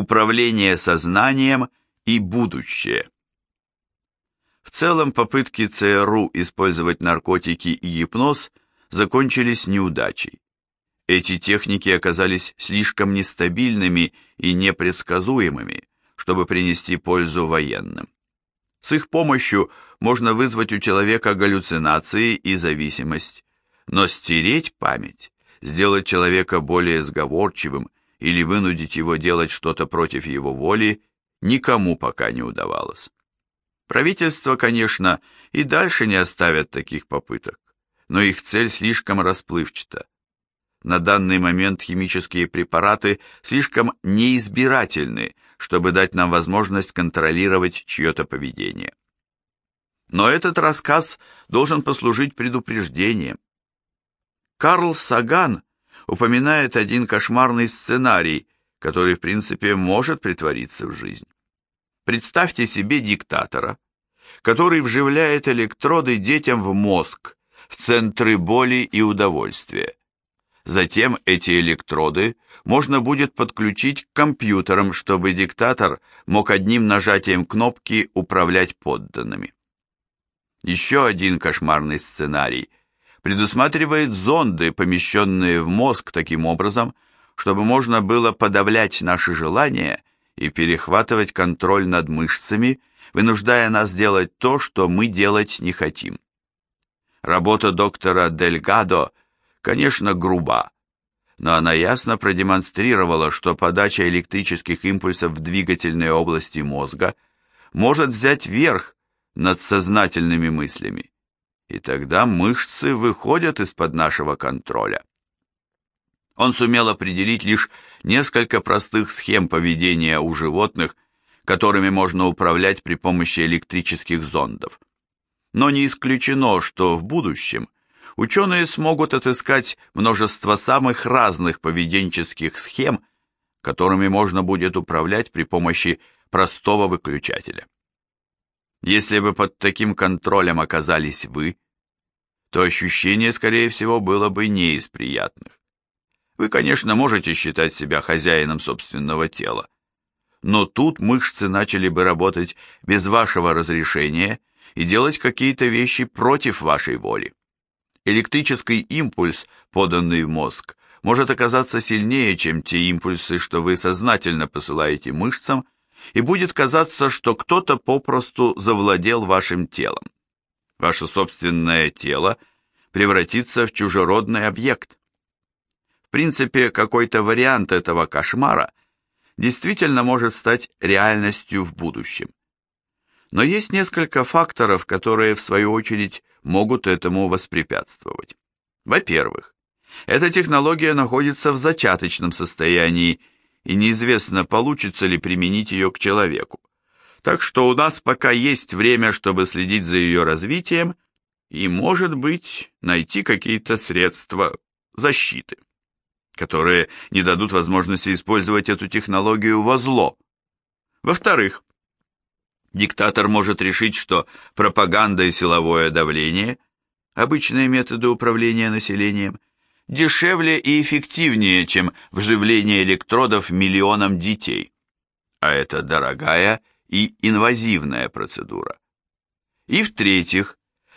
Управление сознанием и будущее. В целом попытки ЦРУ использовать наркотики и гипноз закончились неудачей. Эти техники оказались слишком нестабильными и непредсказуемыми, чтобы принести пользу военным. С их помощью можно вызвать у человека галлюцинации и зависимость, но стереть память, сделать человека более сговорчивым или вынудить его делать что-то против его воли никому пока не удавалось. Правительство, конечно, и дальше не оставят таких попыток, но их цель слишком расплывчата. На данный момент химические препараты слишком неизбирательны, чтобы дать нам возможность контролировать чье-то поведение. Но этот рассказ должен послужить предупреждением. Карл Саган упоминает один кошмарный сценарий, который, в принципе, может притвориться в жизнь. Представьте себе диктатора, который вживляет электроды детям в мозг, в центры боли и удовольствия. Затем эти электроды можно будет подключить к компьютерам, чтобы диктатор мог одним нажатием кнопки управлять подданными. Еще один кошмарный сценарий предусматривает зонды, помещенные в мозг таким образом, чтобы можно было подавлять наши желания и перехватывать контроль над мышцами, вынуждая нас делать то, что мы делать не хотим. Работа доктора Дельгадо, конечно, груба, но она ясно продемонстрировала, что подача электрических импульсов в двигательные области мозга может взять верх над сознательными мыслями, и тогда мышцы выходят из-под нашего контроля. Он сумел определить лишь несколько простых схем поведения у животных, которыми можно управлять при помощи электрических зондов. Но не исключено, что в будущем ученые смогут отыскать множество самых разных поведенческих схем, которыми можно будет управлять при помощи простого выключателя. Если бы под таким контролем оказались вы, то ощущение, скорее всего, было бы не из приятных. Вы, конечно, можете считать себя хозяином собственного тела, но тут мышцы начали бы работать без вашего разрешения и делать какие-то вещи против вашей воли. Электрический импульс, поданный в мозг, может оказаться сильнее, чем те импульсы, что вы сознательно посылаете мышцам, и будет казаться, что кто-то попросту завладел вашим телом. Ваше собственное тело превратится в чужеродный объект. В принципе, какой-то вариант этого кошмара действительно может стать реальностью в будущем. Но есть несколько факторов, которые, в свою очередь, могут этому воспрепятствовать. Во-первых, эта технология находится в зачаточном состоянии и неизвестно, получится ли применить ее к человеку. Так что у нас пока есть время, чтобы следить за ее развитием и, может быть, найти какие-то средства защиты, которые не дадут возможности использовать эту технологию во зло. Во-вторых, диктатор может решить, что пропаганда и силовое давление, обычные методы управления населением, дешевле и эффективнее, чем вживление электродов миллионам детей. А это дорогая и инвазивная процедура. И в-третьих,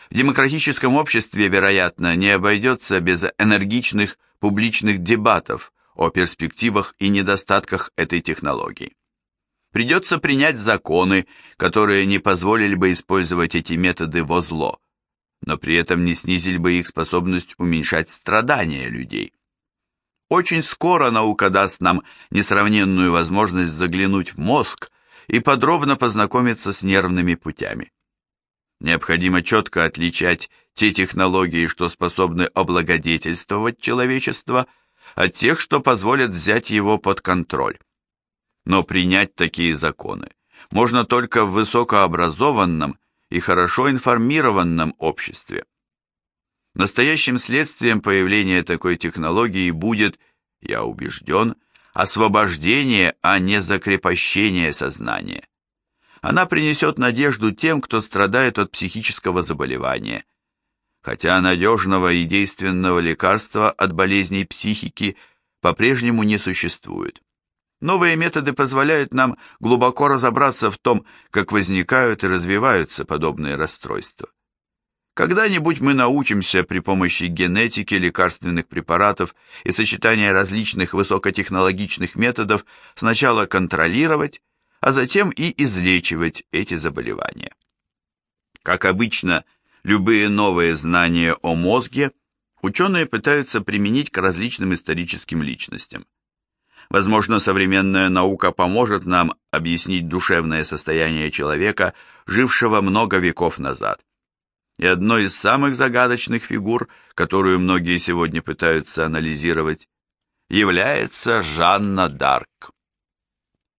в демократическом обществе, вероятно, не обойдется без энергичных публичных дебатов о перспективах и недостатках этой технологии. Придется принять законы, которые не позволили бы использовать эти методы во зло, но при этом не снизили бы их способность уменьшать страдания людей. Очень скоро наука даст нам несравненную возможность заглянуть в мозг и подробно познакомиться с нервными путями. Необходимо четко отличать те технологии, что способны облагодетельствовать человечество, от тех, что позволят взять его под контроль. Но принять такие законы можно только в высокообразованном и хорошо информированном обществе. Настоящим следствием появления такой технологии будет, я убежден, освобождение, а не закрепощение сознания. Она принесет надежду тем, кто страдает от психического заболевания. Хотя надежного и действенного лекарства от болезней психики по-прежнему не существует. Новые методы позволяют нам глубоко разобраться в том, как возникают и развиваются подобные расстройства. Когда-нибудь мы научимся при помощи генетики, лекарственных препаратов и сочетания различных высокотехнологичных методов сначала контролировать, а затем и излечивать эти заболевания. Как обычно, любые новые знания о мозге ученые пытаются применить к различным историческим личностям. Возможно, современная наука поможет нам объяснить душевное состояние человека, жившего много веков назад и одной из самых загадочных фигур, которую многие сегодня пытаются анализировать, является Жанна Дарк.